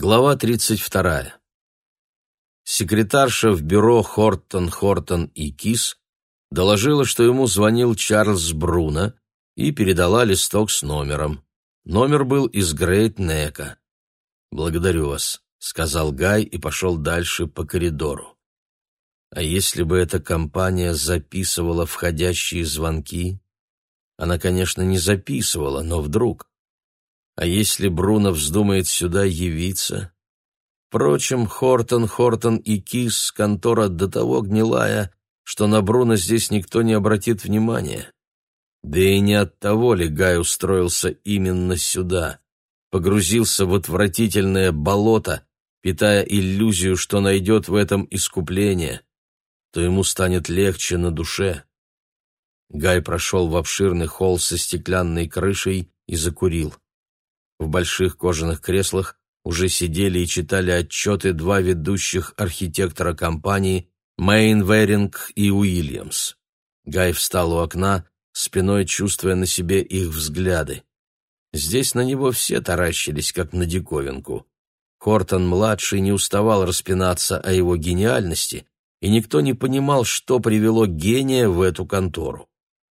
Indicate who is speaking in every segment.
Speaker 1: Глава 32. Секретарша в бюро Хортон, Хортон и Кис доложила, что ему звонил Чарльз Бруно и передала листок с номером. Номер был из Грейт-Нека. «Благодарю вас», — сказал Гай и пошел дальше по коридору. А если бы эта компания записывала входящие звонки? Она, конечно, не записывала, но вдруг... А если Бруно вздумает сюда явиться? Впрочем, Хортон, Хортон и Кис — контора до того гнилая, что на Бруно здесь никто не обратит внимания. Да и не от того ли Гай устроился именно сюда, погрузился в отвратительное болото, питая иллюзию, что найдет в этом искупление, то ему станет легче на душе. Гай прошел в обширный холл со стеклянной крышей и закурил. В больших кожаных креслах уже сидели и читали отчеты два ведущих архитектора компании Мэйн Веринг и Уильямс. Гай встал у окна, спиной чувствуя на себе их взгляды. Здесь на него все таращились, как на диковинку. Хортон-младший не уставал распинаться о его гениальности, и никто не понимал, что привело гения в эту контору.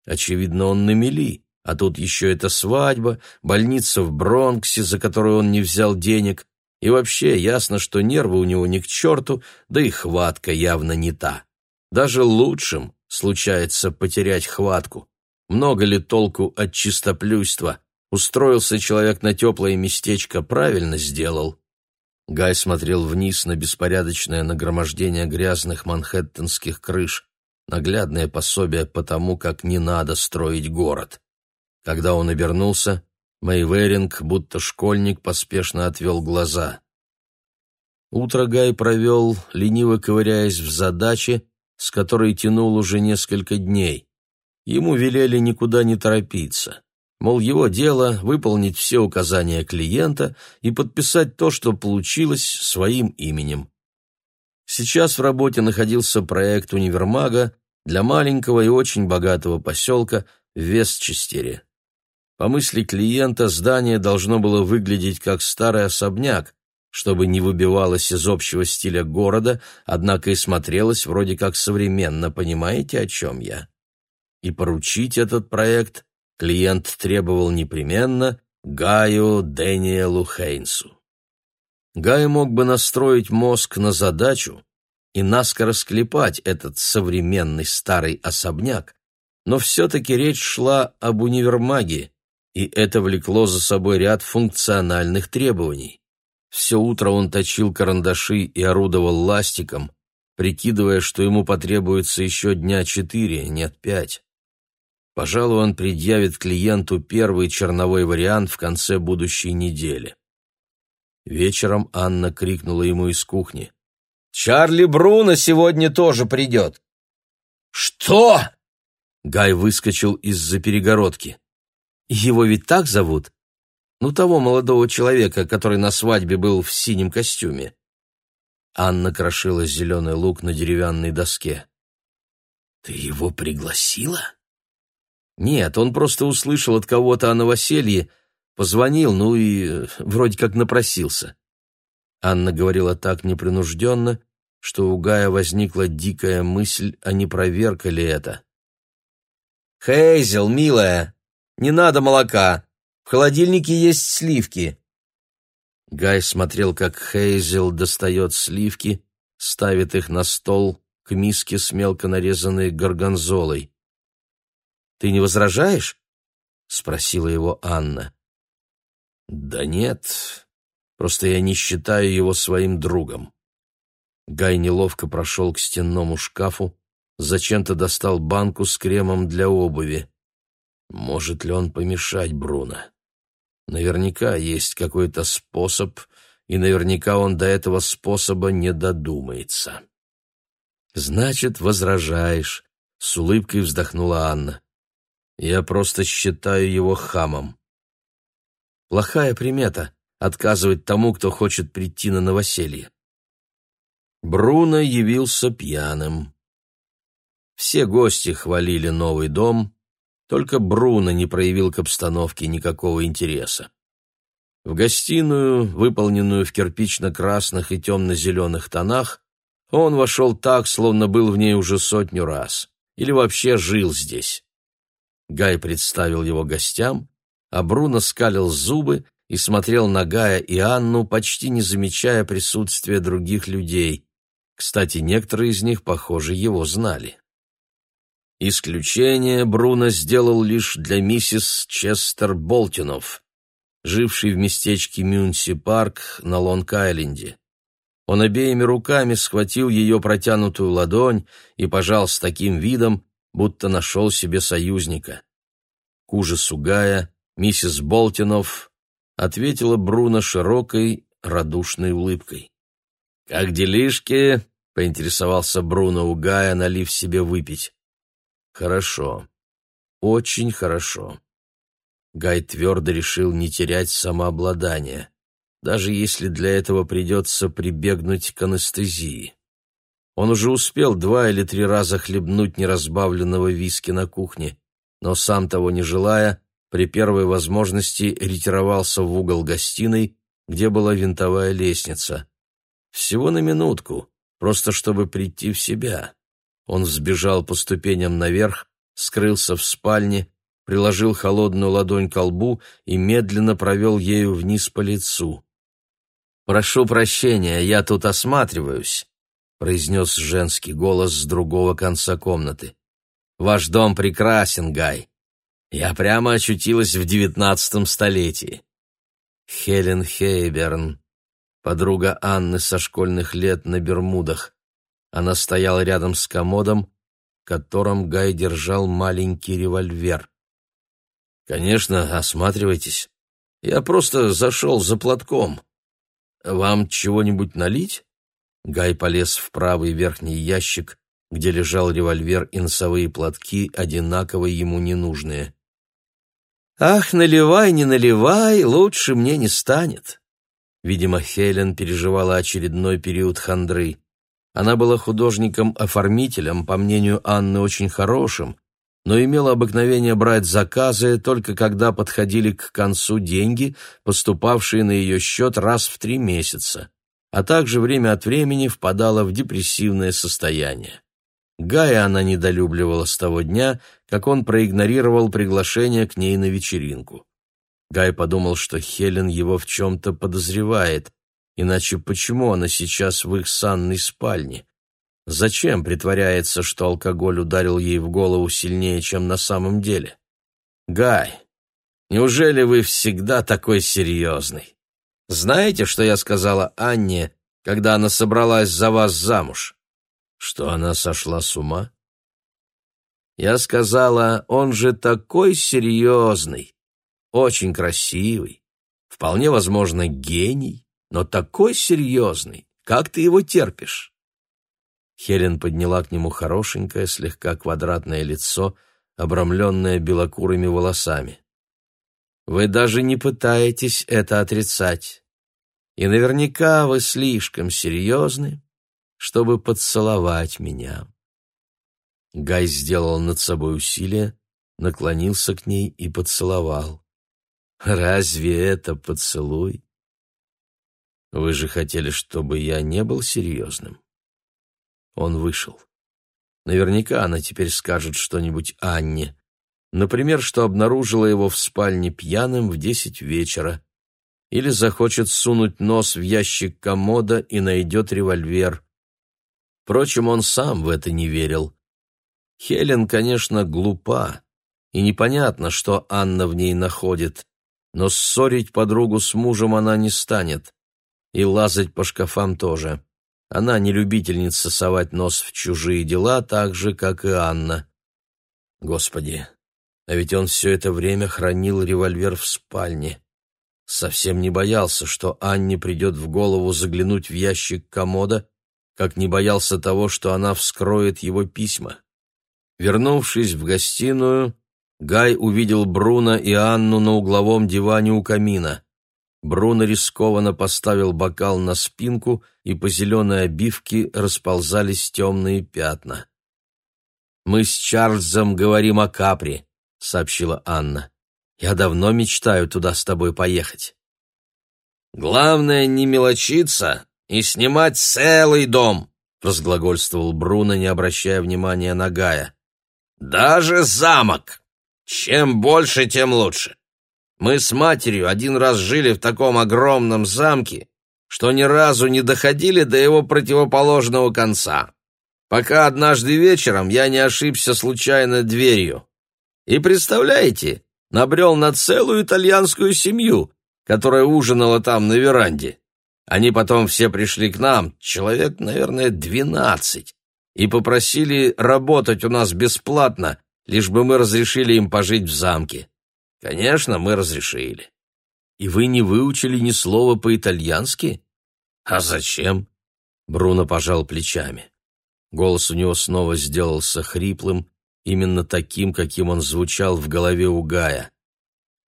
Speaker 1: Очевидно, он на мели, а тут еще эта свадьба, больница в Бронксе, за которую он не взял денег, и вообще ясно, что нервы у него ни к черту, да и хватка явно не та. Даже лучшим случается потерять хватку. Много ли толку от чистоплюйства? Устроился человек на теплое местечко, правильно сделал. Гай смотрел вниз на беспорядочное нагромождение грязных манхэттенских крыш, наглядное пособие по тому, как не надо строить город. Когда он обернулся, Мэйверинг, будто школьник, поспешно отвел глаза. Утро Гай провел, лениво ковыряясь в задаче, с которой тянул уже несколько дней. Ему велели никуда не торопиться. Мол, его дело выполнить все указания клиента и подписать то, что получилось, своим именем. Сейчас в работе находился проект универмага для маленького и очень богатого поселка в Вестчестере. По мысли клиента, здание должно было выглядеть как старый особняк, чтобы не выбивалось из общего стиля города, однако и смотрелось вроде как современно, понимаете, о чем я? И поручить этот проект клиент требовал непременно Гаю Дэниелу Хейнсу. Гай мог бы настроить мозг на задачу и наскоро склепать этот современный старый особняк, но все-таки речь шла об универмаге, и это влекло за собой ряд функциональных требований. Все утро он точил карандаши и орудовал ластиком, прикидывая, что ему потребуется еще дня четыре, нет пять. Пожалуй, он предъявит клиенту первый черновой вариант в конце будущей недели. Вечером Анна крикнула ему из кухни. «Чарли Бруно сегодня тоже придет!» «Что?» Гай выскочил из-за перегородки. Его ведь так зовут? Ну, того молодого человека, который на свадьбе был в синем костюме. Анна крошила зеленый лук на деревянной доске. «Ты его пригласила?» «Нет, он просто услышал от кого-то о новоселье, позвонил, ну и э, вроде как напросился». Анна говорила так непринужденно, что у Гая возникла дикая мысль, а не проверка ли это. «Хейзел, милая, не надо молока. В холодильнике есть сливки». Гай смотрел, как Хейзел достает сливки, ставит их на стол к миске с мелко нарезанной горгонзолой. «Ты не возражаешь?» — спросила его Анна. «Да нет, просто я не считаю его своим другом». Гай неловко прошел к стенному шкафу, зачем-то достал банку с кремом для обуви. Может ли он помешать Бруно? Наверняка есть какой-то способ, и наверняка он до этого способа не додумается. «Значит, возражаешь», — с улыбкой вздохнула Анна. «Я просто считаю его хамом». Плохая примета — отказывать тому, кто хочет прийти на новоселье. Бруно явился пьяным. Все гости хвалили новый дом, только Бруно не проявил к обстановке никакого интереса. В гостиную, выполненную в кирпично-красных и темно-зеленых тонах, он вошел так, словно был в ней уже сотню раз, или вообще жил здесь. Гай представил его гостям, а Бруно скалил зубы и смотрел на Гая и Анну, почти не замечая присутствия других людей. Кстати, некоторые из них, похоже, его знали. Исключение Бруно сделал лишь для миссис Честер Болтинов, жившей в местечке Мюнси-парк на Лонг-Айленде. Он обеими руками схватил ее протянутую ладонь и пожал с таким видом, будто нашел себе союзника. К ужасу Гая миссис Болтинов ответила Бруно широкой, радушной улыбкой. «Как делишки?» — поинтересовался Бруно у Гая, налив себе выпить. «Хорошо. Очень хорошо». Гай твердо решил не терять самообладание, даже если для этого придется прибегнуть к анестезии. Он уже успел два или три раза хлебнуть неразбавленного виски на кухне, но сам того не желая, при первой возможности ретировался в угол гостиной, где была винтовая лестница. Всего на минутку, просто чтобы прийти в себя. Он взбежал по ступеням наверх, скрылся в спальне, приложил холодную ладонь к лбу и медленно провел ею вниз по лицу. «Прошу прощения, я тут осматриваюсь», — произнес женский голос с другого конца комнаты. «Ваш дом прекрасен, Гай. Я прямо очутилась в девятнадцатом столетии. Хелен Хейберн, подруга Анны со школьных лет на Бермудах. Она стояла рядом с комодом, в котором Гай держал маленький револьвер. «Конечно, осматривайтесь. Я просто зашел за платком. Вам чего-нибудь налить?» Гай полез в правый верхний ящик, где лежал револьвер и носовые платки, одинаково ему ненужные. «Ах, наливай, не наливай, лучше мне не станет». Видимо, Хелен переживала очередной период хандры. Она была художником-оформителем, по мнению Анны, очень хорошим, но имела обыкновение брать заказы только когда подходили к концу деньги, поступавшие на ее счет раз в три месяца, а также время от времени впадала в депрессивное состояние. Гая она недолюбливала с того дня, как он проигнорировал приглашение к ней на вечеринку. Гай подумал, что Хелен его в чем-то подозревает, иначе почему она сейчас в их санной спальне? Зачем притворяется, что алкоголь ударил ей в голову сильнее, чем на самом деле? Гай, неужели вы всегда такой серьезный? Знаете, что я сказала Анне, когда она собралась за вас замуж? Что она сошла с ума? Я сказала, он же такой серьезный, очень красивый, вполне возможно, гений, но такой серьезный, как ты его терпишь? Хелен подняла к нему хорошенькое, слегка квадратное лицо, обрамленное белокурыми волосами. Вы даже не пытаетесь это отрицать. И наверняка вы слишком серьезны, чтобы поцеловать меня. Гай сделал над собой усилие, наклонился к ней и поцеловал. Разве это поцелуй? Вы же хотели, чтобы я не был серьезным. Он вышел. Наверняка она теперь скажет что-нибудь Анне. Например, что обнаружила его в спальне пьяным в десять вечера. Или захочет сунуть нос в ящик комода и найдет револьвер. Впрочем, он сам в это не верил. Хелен, конечно, глупа, и непонятно, что Анна в ней находит, но ссорить подругу с мужем она не станет, и лазать по шкафам тоже. Она не любительница совать нос в чужие дела, так же, как и Анна. Господи, а ведь он все это время хранил револьвер в спальне. Совсем не боялся, что Анне придет в голову заглянуть в ящик комода как не боялся того, что она вскроет его письма. Вернувшись в гостиную, Гай увидел Бруно и Анну на угловом диване у камина. Бруно рискованно поставил бокал на спинку, и по зеленой обивке расползались темные пятна. «Мы с Чарльзом говорим о Капри», — сообщила Анна. «Я давно мечтаю туда с тобой поехать». Главное не мелочиться и снимать целый дом, разглагольствовал Бруно, не обращая внимания на Гая. Даже замок. Чем больше, тем лучше. Мы с матерью один раз жили в таком огромном замке, что ни разу не доходили до его противоположного конца, пока однажды вечером я не ошибся случайно дверью. И представляете, набрел на целую итальянскую семью, которая ужинала там на веранде. Они потом все пришли к нам, человек, наверное, двенадцать, и попросили работать у нас бесплатно, лишь бы мы разрешили им пожить в замке. Конечно, мы разрешили. И вы не выучили ни слова по-итальянски? А зачем? Бруно пожал плечами. Голос у него снова сделался хриплым, именно таким, каким он звучал в голове у Гая.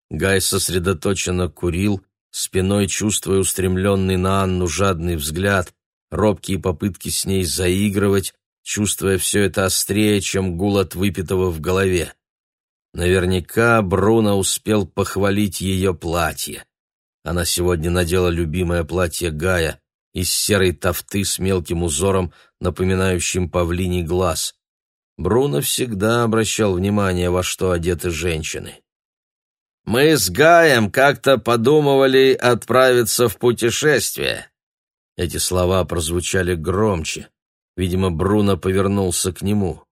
Speaker 1: Гай сосредоточенно курил, спиной чувствуя устремленный на Анну жадный взгляд, робкие попытки с ней заигрывать, чувствуя все это острее, чем гул от выпитого в голове. Наверняка Бруно успел похвалить ее платье. Она сегодня надела любимое платье Гая из серой тафты с мелким узором, напоминающим павлиний глаз. Бруно всегда обращал внимание, во что одеты женщины. «Мы с Гаем как-то подумывали отправиться в путешествие». Эти слова прозвучали громче. Видимо, Бруно повернулся к нему.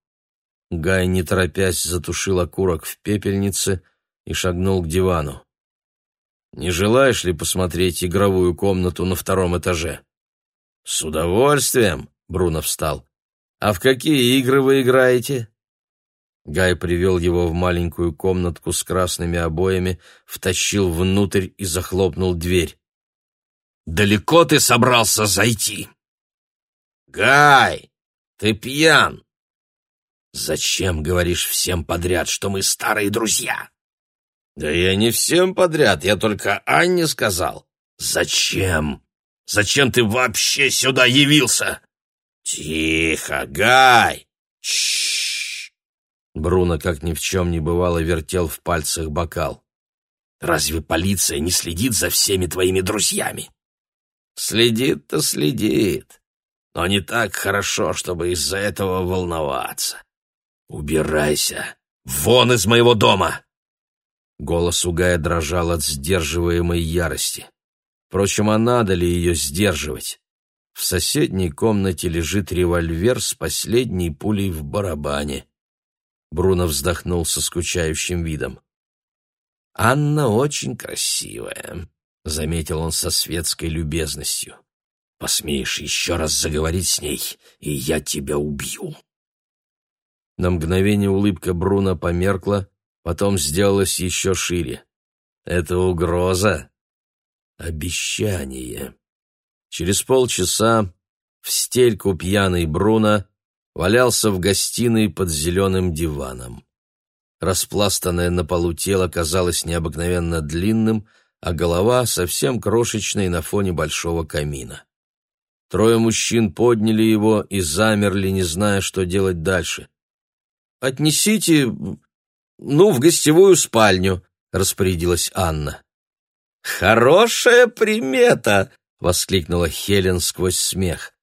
Speaker 1: Гай, не торопясь, затушил окурок в пепельнице и шагнул к дивану. «Не желаешь ли посмотреть игровую комнату на втором этаже?» «С удовольствием», — Бруно встал. «А в какие игры вы играете?» Гай привел его в маленькую комнатку с красными обоями, втащил внутрь и захлопнул дверь. «Далеко ты собрался зайти?» «Гай, ты пьян!» «Зачем говоришь всем подряд, что мы старые друзья?» «Да я не всем подряд, я только Анне сказал». «Зачем? Зачем ты вообще сюда явился?» «Тихо, Гай! Чш!» Бруно, как ни в чем не бывало, вертел в пальцах бокал. «Разве полиция не следит за всеми твоими друзьями?» «Следит-то следит но не так хорошо, чтобы из-за этого волноваться. Убирайся! Вон из моего дома!» Голос у Гая дрожал от сдерживаемой ярости. Впрочем, а надо ли ее сдерживать? В соседней комнате лежит револьвер с последней пулей в барабане. Бруно вздохнул со скучающим видом. «Анна очень красивая», — заметил он со светской любезностью. Посмеешь еще раз заговорить с ней, и я тебя убью. На мгновение улыбка Бруно померкла, потом сделалась еще шире. Это угроза? Обещание. Через полчаса в стельку пьяный Бруно валялся в гостиной под зеленым диваном. Распластанное на полу тело казалось необыкновенно длинным, а голова совсем крошечной на фоне большого камина. Трое мужчин подняли его и замерли, не зная, что делать дальше. «Отнесите, ну, в гостевую спальню», — распорядилась Анна. «Хорошая примета!» — воскликнула Хелен сквозь смех.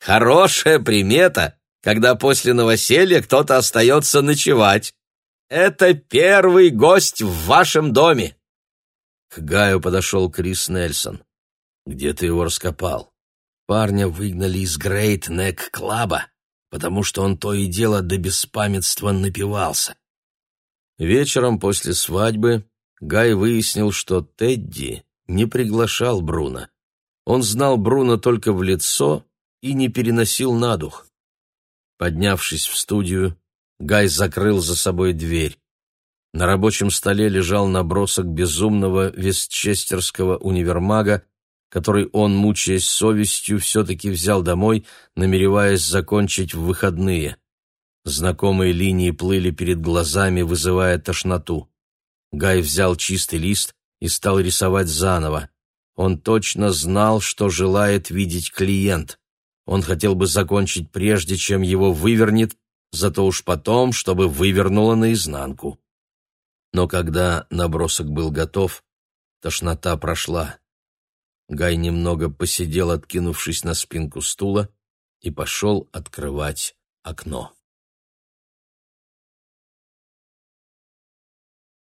Speaker 1: «Хорошая примета, когда после новоселья кто-то остается ночевать. Это первый гость в вашем доме!» К Гаю подошел Крис Нельсон. «Где ты его раскопал?» Парня выгнали из Грейт Нек Клаба, потому что он то и дело до беспамятства напивался. Вечером после свадьбы Гай выяснил, что Тедди не приглашал Бруно. Он знал Бруно только в лицо и не переносил на дух. Поднявшись в студию, Гай закрыл за собой дверь. На рабочем столе лежал набросок безумного вестчестерского универмага который он, мучаясь совестью, все-таки взял домой, намереваясь закончить в выходные. Знакомые линии плыли перед глазами, вызывая тошноту. Гай взял чистый лист и стал рисовать заново. Он точно знал, что желает видеть клиент. Он хотел бы закончить прежде, чем его вывернет, зато уж потом, чтобы вывернуло наизнанку. Но когда набросок был готов, тошнота прошла. Гай немного посидел, откинувшись на спинку стула, и пошел открывать окно.